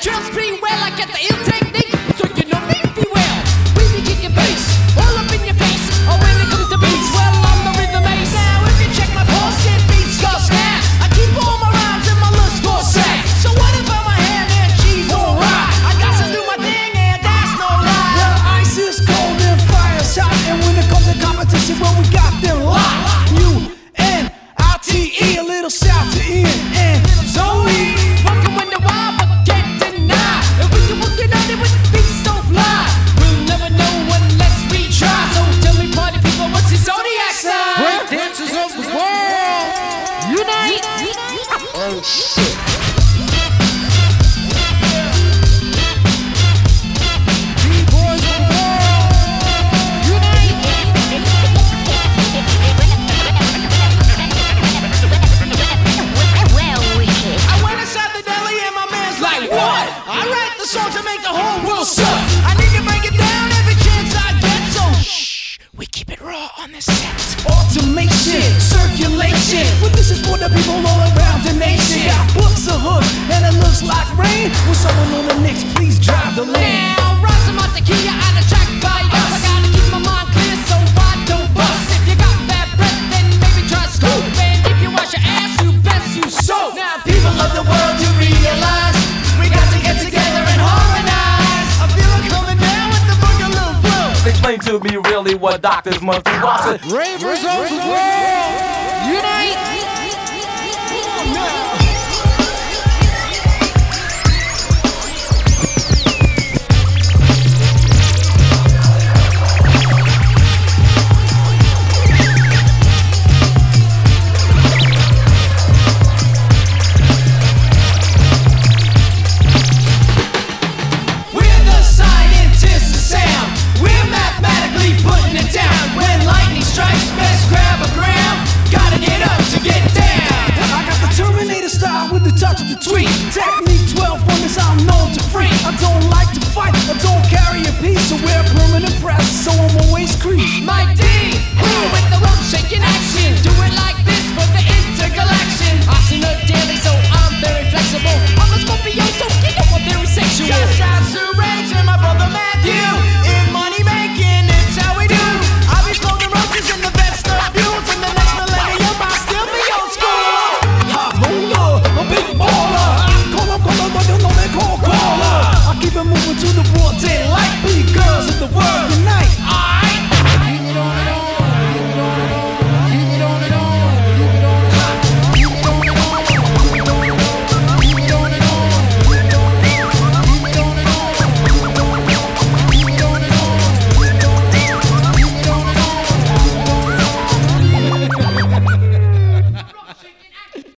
just of the world. Unite! Oh shit! on this shit. Automation, circulation. But this is for the people all around the nation. Got books, a hook, and it looks like rain. With someone on really what doctors must do. Ravers style with the touch of the tweet. Technics 12, one this I'm known to free. I don't like to fight, I don't carry a piece, I wear permanent press, so I'm always creep. My D, with the rope shaking action, do it like